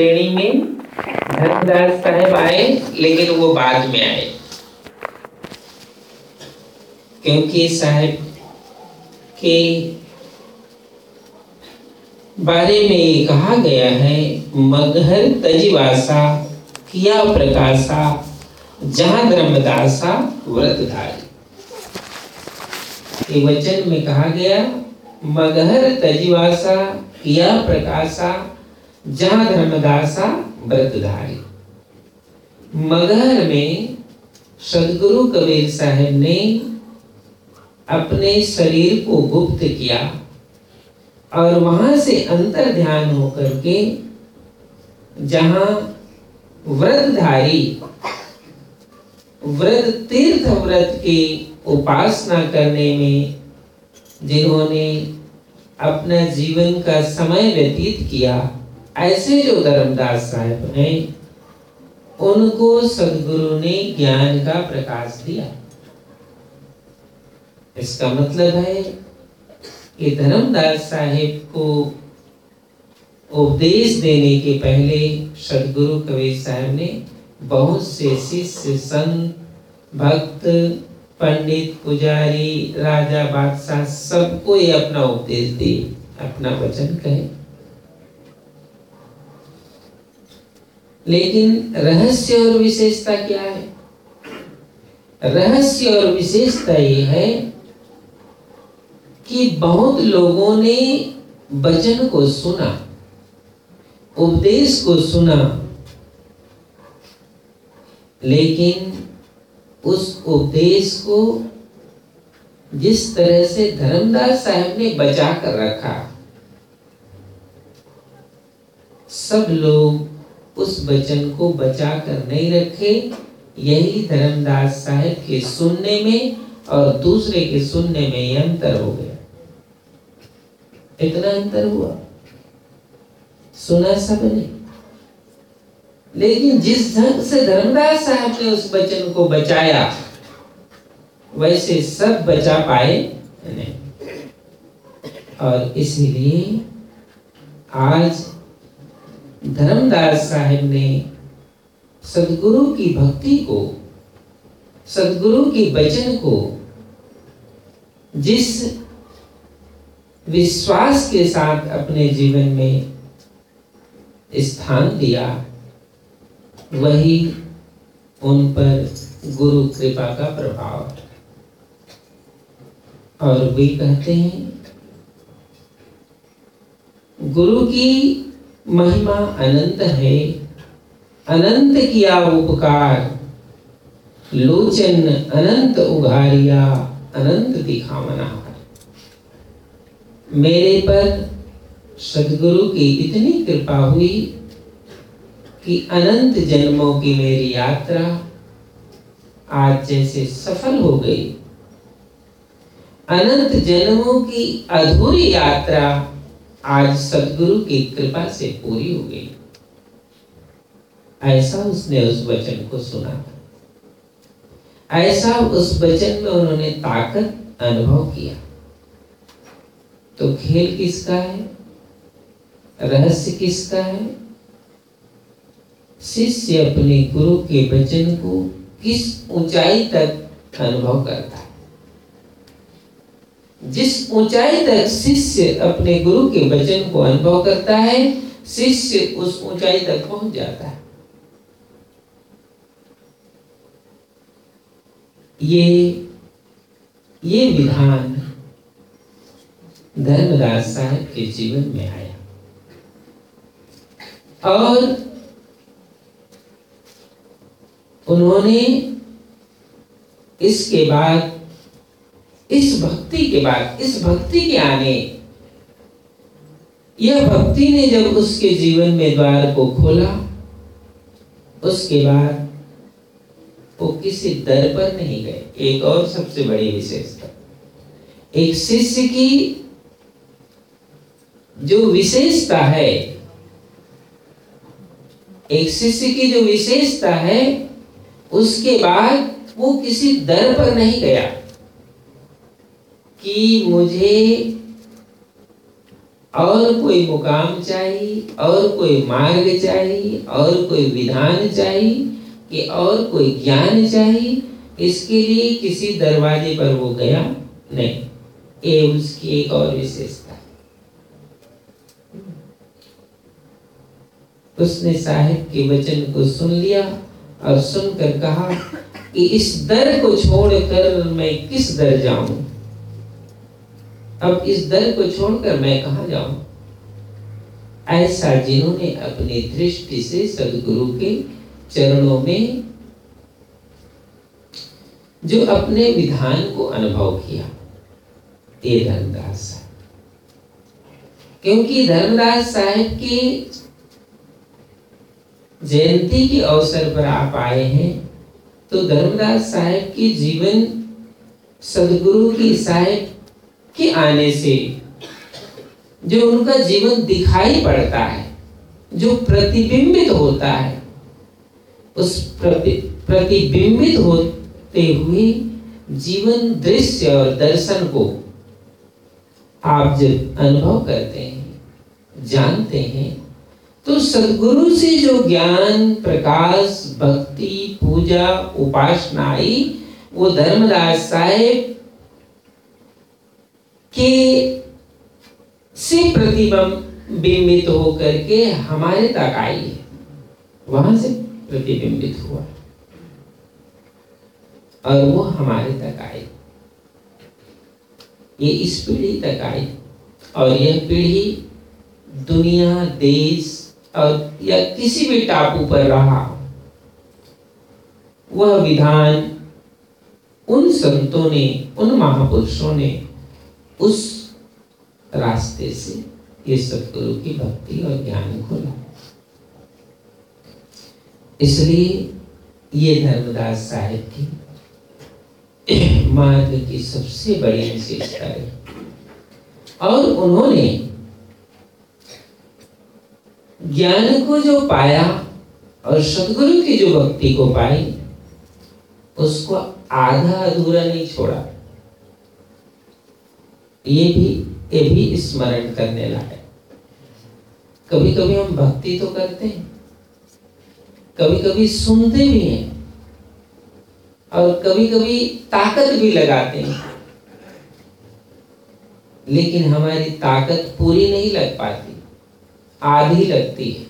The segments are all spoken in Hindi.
श्रेणी में धर्मदास साहब आए, लेकिन वो बाद में आए। क्योंकि साहब के बारे में कहा गया है, मगहर तजीवासा, किया प्रकाशा जहाँ धर्मदासा व्रतधारी। वचन में कहा गया, मगहर तजीवासा, किया प्रकाशा जहाँ धर्मदासा व्रतधारी। मगहर में सदगुरु कबीर साहब ने अपने शरीर को गुप्त किया और वहाँ से अंतर ध्यान होकर के जहाँ व्रतधारी, व्रत तीर्थ व्रत की उपासना करने में जिन्होंने अपना जीवन का समय व्यतीत किया ऐसे जो धर्मदास साहब हैं उनको सदगुरु ने ज्ञान का प्रकाश दिया। इसका मतलब है कि धर्मदास साहिब को उपदेश देने के पहले सदगुरु कबीर साहब ने बहुत से शिष्य, संत, भक्त, पंडित, पुजारी, राजा, बादशाह सबको ये अपना उपदेश दिए, अपना वचन कहे। लेकिन रहस्य और विशेषता क्या है? रहस्य और विशेषता ये है कि बहुत लोगों ने वचन को सुना, उपदेश को सुना, लेकिन उस उपदेश को जिस तरह से धर्मदास साहब ने बचा कर रखा, सब लोग उस वचन को बचा कर नहीं रखे। यही धर्मदास साहब के सुनने में और दूसरे के सुनने में अंतर हो गया। इतना अंतर हुआ। सुना सबने? लेकिन जिस ढंग से धर्मदास साहब ने उस वचन को बचाया, वैसे सब बचा पाए नहीं। और इसीलिए आज धर्मदास साहब ने सदगुरु की भक्ति को, सदगुरु की वचन को, जिस विश्वास के साथ अपने जीवन में स्थान दिया, वही उन पर गुरु कृपा का प्रभाव। और वे कहते हैं, गुरु की महिमा अनंत है। अनंत किया उपकार। लोचन अनंत उघारिया, अनंत दिखावना। मेरे पर सदगुरु की इतनी कृपा हुई कि अनंत जन्मों की मेरी यात्रा आज जैसे सफल हो गई। अनंत जन्मों की अधूरी यात्रा आज सदगुरु की कृपा से पूरी हो गई। ऐसा उसने उस वचन को सुना था। ऐसा उस वचन में उन्होंने ताकत अनुभव किया। तो खेल किसका है? रहस्य किसका है? शिष्य अपने गुरु के वचन को किस ऊंचाई तक अनुभव करता है? जिस ऊंचाई तक शिष्य अपने गुरु के वचन को अनुभव करता है, शिष्य उस ऊंचाई तक पहुँच जाता है। ये ये विधान धर्मदास साहब के जीवन में आया। और उन्होंने इसके बाद इस भक्ति के बाद, इस भक्ति के आने, यह भक्ति ने जब उसके जीवन में द्वार को खोला, उसके बाद वो किसी दर पर नहीं गए। एक और सबसे बड़ी विशेषता, एक शिष्य की जो विशेषता है, एक शिष्य की जो विशेषता है, उसके बाद वो किसी दर पर नहीं गया। कि मुझे और कोई मुकाम चाहिए, और कोई मार्ग चाहिए, और कोई विधान चाहिए, कि और कोई ज्ञान चाहिए, इसके लिए किसी दरवाजे पर वो गया नहीं। ये उसकी एक और विशेषता उसने साहिब के वचन को सुन लिया और सुनकर कहा कि इस दर को छोड़कर मैं किस दर जाऊँ? अब इस दल को छोड़कर मैं कहा जाऊँ? ऐसा जिन्होंने अपनी दृष्टि से सदगुरु के चरणों में जो अपने विधान को अनुभव किया ये धर्मदास साहब। क्योंकि धर्मदास साहब की जयंती के अवसर पर आप आए हैं तो धर्मदास साहब की जीवन सदगुरु की साहब के आने से जो उनका जीवन दिखाई पड़ता है जो प्रतिबिंबित होता है उस प्रति, प्रतिबिंबित होते हुए जीवन दृश्य और दर्शन को आप जब अनुभव करते हैं जानते हैं तो सदगुरु से जो ज्ञान प्रकाश भक्ति पूजा उपासनाई वो धर्मदास साहेब के से प्रतिबिंबित होकर के हमारे तक आई है। वहाँ से प्रतिबिंबित हुआ। और वो हमारे तक आई। ये इस पीढ़ी तक आई। और यह पीढ़ी दुनिया, देश और या किसी भी टापू पर रहा वह विधान उन संतों ने, उन महापुरुषों ने उस रास्ते से ये सतगुरु की भक्ति और ज्ञान खोला इसलिए ये धर्मदास साहिब की मार्ग की सबसे बड़ी विशेषता है। और उन्होंने ज्ञान को जो पाया और सदगुरु की जो भक्ति को पाई, उसको आधा अधूरा नहीं छोड़ा। ये भी ये भी स्मरण करने लायक। कभी कभी हम भक्ति तो करते हैं कभी कभी सुनते भी हैं, और कभी कभी ताकत भी लगाते हैं, लेकिन हमारी ताकत पूरी नहीं लग पाती, आधी लगती है।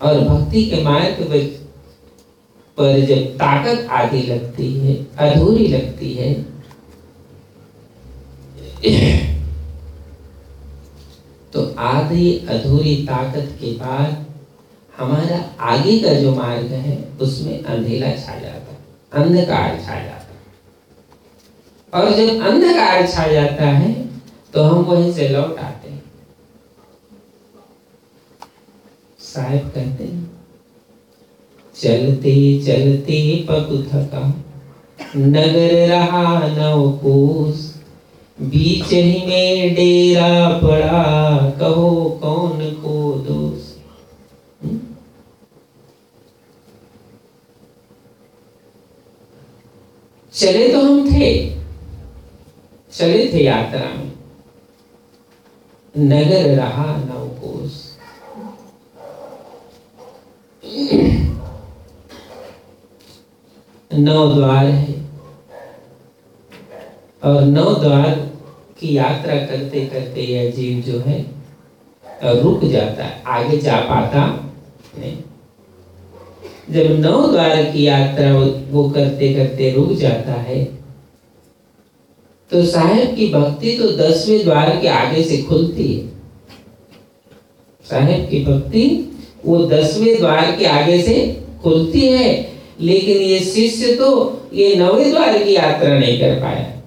और भक्ति के मार्ग पर जब ताकत आधी लगती है, अधूरी लगती है तो आधी अधूरी ताकत के बाद हमारा आगे का जो मार्ग है, उसमें अंधेरा छा जाता है, अंधकार छा जाता और जब अंधकार छा जाता है तो हम वहीं से लौट आते हैं। साहेब कहते हैं, चलते चलते पग थका, नगर रहा नवकोस बीच ही में डेरा पड़ा, कहो कौन को दोष हम्म? चले तो हम थे, चले थे यात्रा में। नगर रहा नवकोश नौ द्वार है। और नौ द्वार की यात्रा करते करते यह जीव जो है रुक जाता है। आगे जा पाता नहीं। जब नौ द्वार की यात्रा वो करते करते रुक जाता है तो साहेब की भक्ति तो दसवें द्वार के आगे से खुलती है। साहेब की भक्ति वो दसवें द्वार के आगे से खुलती है, लेकिन ये शिष्य तो ये नवे द्वार की यात्रा नहीं कर पाया।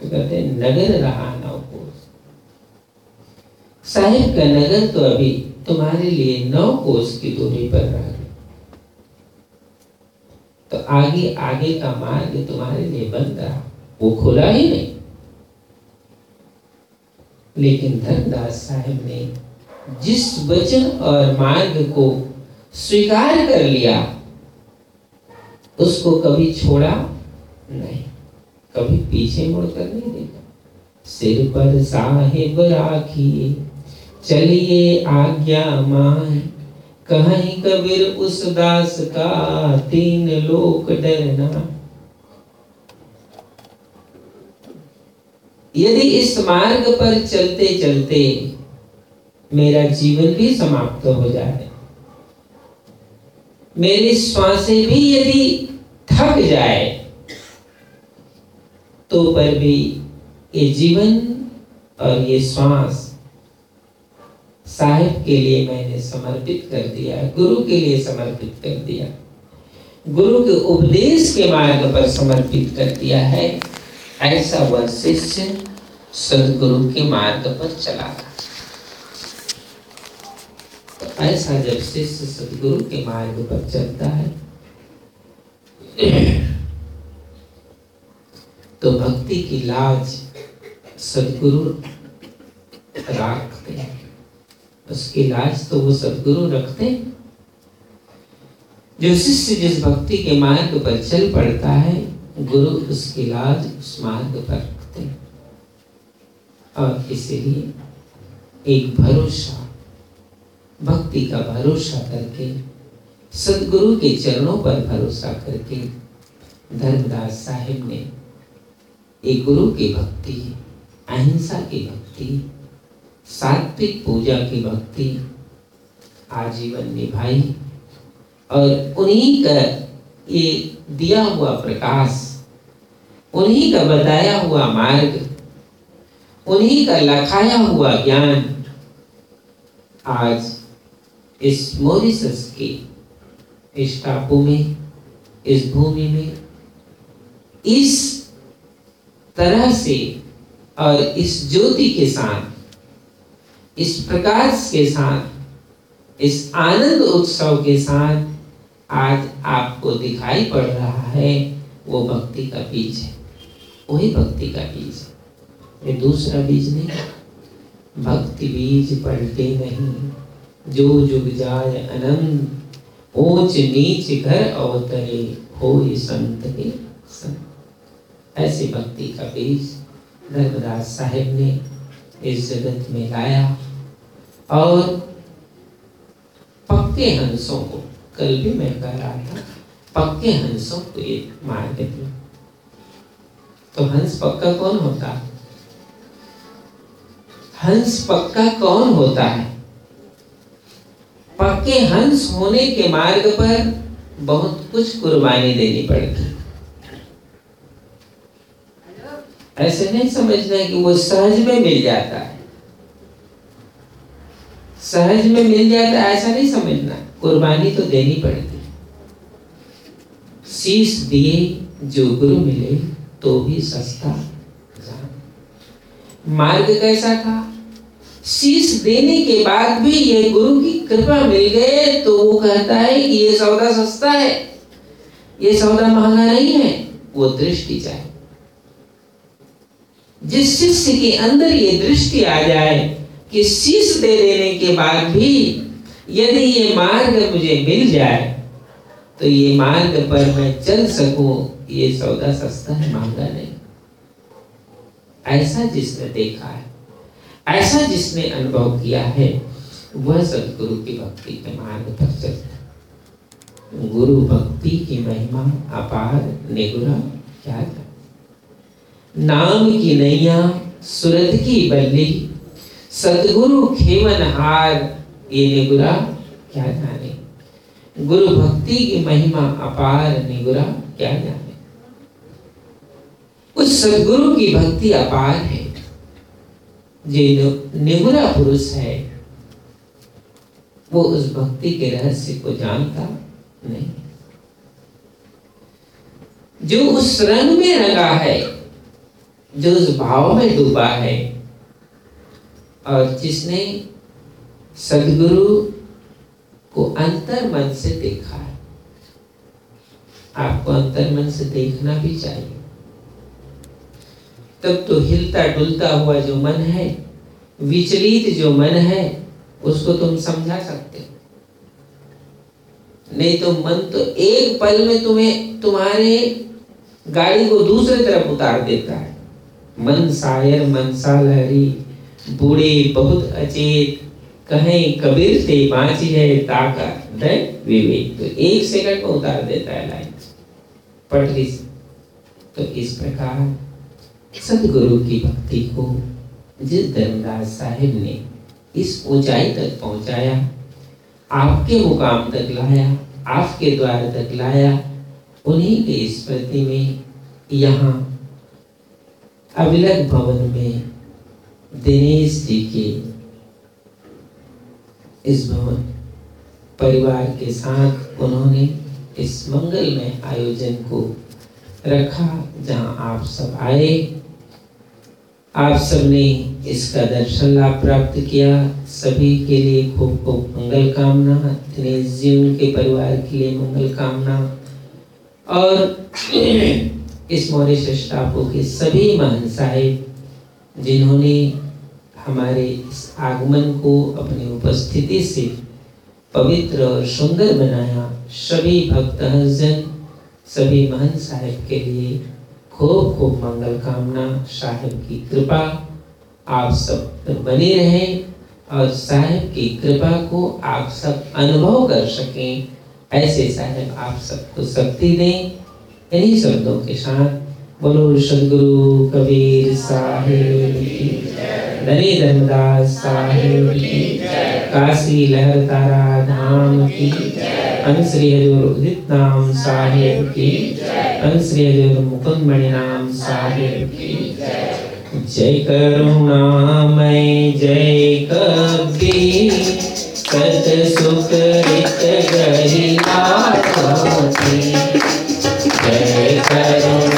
तो कहते नगर रहा नवकोश साहेब का नगर तो अभी तुम्हारे लिए नौ कोष की दूरी पर रह तो आगे आगे का मार्ग तुम्हारे लिए बंद रहा। वो खुला ही नहीं। लेकिन धनदास साहेब ने जिस वचन और मार्ग को स्वीकार कर लिया, उसको कभी छोड़ा नहीं। कभी पीछे मुड़कर नहीं देखा। सिर पर साहेब राखिए चलिए आज्ञा माए कहीं कबीर उस दास का तीन लोक डरना। यदि इस मार्ग पर चलते चलते मेरा जीवन भी समाप्त हो जाए, मेरी श्वासें भी यदि थक जाए तो पर भी ये जीवन और ये श्वास साहिब के लिए मैंने समर्पित कर दिया, गुरु के लिए समर्पित कर दिया। गुरु के उपदेश के मार्ग पर समर्पित कर दिया है, ऐसा वह शिष्य सदगुरु के मार्ग पर चला तो ऐसा जब शिष्य सदगुरु के मार्ग पर चलता है तो भक्ति की लाज सदगुरु रखते उसकी लाज तो वो सदगुरु रखते हैं। जो शिष्य जिस भक्ति के मार्ग पर चल पड़ता है, गुरु उसकी लाज उस मार्ग पर रखते और इसलिए एक भरोसा, भक्ति का भरोसा करके, सदगुरु के चरणों पर भरोसा करके धर्मदास साहिब ने एक गुरु की भक्ति, अहिंसा की भक्ति, सात्विक पूजा की भक्ति, आजीवन निभाई और उन्हीं का ये दिया हुआ प्रकाश, उन्हीं का बताया हुआ मार्ग, उन्हीं का लखाया हुआ ज्ञान आज इस मोरिसस के इस टापू में, इस भूमि में, इस तरह से और इस ज्योति के साथ, इस प्रकाश के साथ, इस आनंद उत्सव के साथ आज आपको दिखाई पड़ रहा है, वो भक्ति का बीज है। वही भक्ति का बीज है। ये दूसरा बीज नहीं, भक्ति बीज पलटे नहीं। जो जुग जाय अनंत, ऊंच नीच घर अवतरे, हो संत के संत। ऐसी भक्ति का बीज धर्मदास साहेब ने इस जगत में लाया और पक्के हंसों को, कल भी मैं कह रहा था, पक्के हंसों को एक मार्ग दिया। तो हंस पक्का कौन होता है? हंस पक्का कौन होता है? पक्के हंस होने के मार्ग पर बहुत कुछ कुर्बानी देनी पड़ती ऐसे नहीं समझना कि वो सहज में मिल जाता है। सहज में मिल जाता है, ऐसा नहीं समझना। कुर्बानी तो देनी पड़ेगी। शीश दिए जो गुरु मिले तो भी सस्ता मार्ग कैसा था? शीश देने के बाद भी ये गुरु की कृपा मिल गए तो वो कहता है कि ये सौदा सस्ता है। ये सौदा महँगा नहीं है, वो दृष्टि चाहिए। जिस शिष्य के अंदर ये दृष्टि आ जाए कि शीश दे देने के बाद भी यदि ये मार्ग मुझे मिल जाए तो ये मार्ग पर मैं चल सकूँ, ये सौदा सस्ता है महँगा नहीं। ऐसा जिसने देखा है, ऐसा जिसने अनुभव किया है, वह सदगुरु की भक्ति के मार्ग पर चलता गुरु भक्ति की महिमा, अपार निगुरा क्या नाम की नैया, सुरत की बल्ली, सदगुरु खेवन हार, ये निगुरा क्या जाने? गुरु भक्ति की महिमा अपार निगुरा क्या जाने? उस सदगुरु की भक्ति अपार है। जो निगुरा पुरुष है, वो उस भक्ति के रहस्य को जानता नहीं। जो उस रंग में रंगा है जो उस भाव में डूबा है और जिसने सदगुरु को अंतर मन से देखा है। आपको अंतर मन से देखना भी चाहिए। तब तो हिलता डुलता हुआ जो मन है, विचलित जो मन है, उसको तुम समझा सकते हो। नहीं तो मन तो एक पल में तुम्हें, तुम्हारे गाड़ी को दूसरे तरफ़ उतार देता है। मन सायर मनसा लहरी, बूढ़े बहुत अचेत। कहें, कबीर से बाँची है ताका दय विवेक। तो एक सेकंड में उतार देता है लाइन। पटरी से तो इस प्रकार सदगुरु की भक्ति को जिस धर्मदास साहिब ने इस ऊंचाई तक पहुँचाया, आपके मुकाम तक लाया, आपके द्वार तक लाया, उन्हीं के स्मृति में यहाँ अविलक भवन में दिनेश जी के इस भवन परिवार के साथ उन्होंने इस मंगलमय आयोजन को रखा, जहाँ आप सब आए। आप सबने इसका दर्शन लाभ प्राप्त किया। सभी के लिए खूब खूब मंगल कामना। दिनेश जी, उनके परिवार के लिए मंगल कामना। और इस मॉरिशस टापू के सभी महान साहिब, जिन्होंने हमारे इस आगमन को अपनी उपस्थिति से पवित्र और सुंदर बनाया, सभी भक्त जन सभी महन साहिब के लिए खूब खूब मंगल कामना, साहिब की कृपा आप सब पर बनी रहे और साहिब की कृपा को आप सब अनुभव कर सकें। ऐसे साहिब आप सबको शक्ति दें। इन्हीं शब्दों के साथ बोलो, सदगुरु कबीर साहिब धनी धर्मदास साहिब काशी लहर तारा धाम की श्री हजूर उदित नाम साहिब की श्री हजूर मुकुंद मणि नाम साहिब की जय। करुणामय जय कबीर। सत सुख रित गही जय करुणामय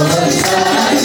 はい。